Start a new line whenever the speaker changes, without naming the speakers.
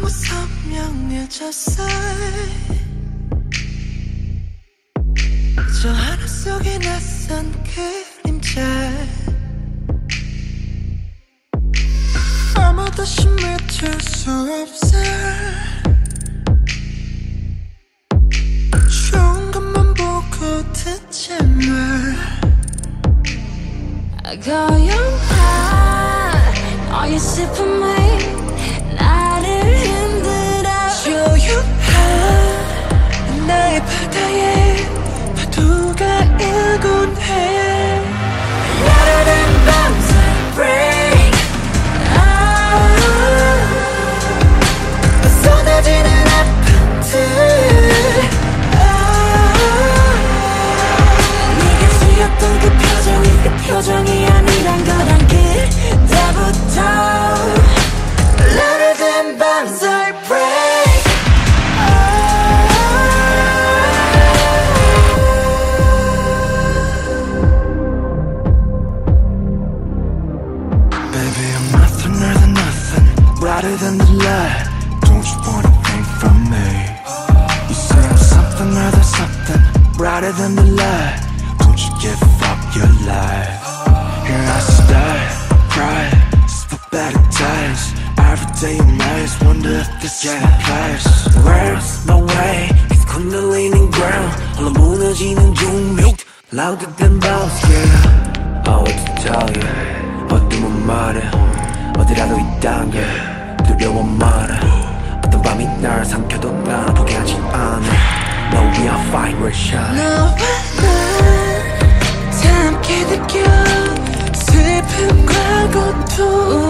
너무 선명해졌어 저 하늘 속에 낯선 그림자. 아무도 심해질 수 없어. 좋은 것만 보고 듣지 마
고요한 너의 슬픔이
I pray. Baby, I'm nothing more than nothing Brighter than the light. Don't you wanna think from me? You say I'm something more than something Brighter than the light. Don't you give up your life? Here I stay, cry, for better times. Every day in nights Wonder if this is my place
Where's my way? It's 굴러있는 ground 홀로 무너지는 종묘 Louder than bells, yeah Oh, what to tell you 어둠은 말해 어디라도 있단 게 두려워 말해 어떤 밤이 날 삼켜도 난 포기하지 않아 No, we are fine, we're shine
너와 나 함께 느껴 슬픔과 고통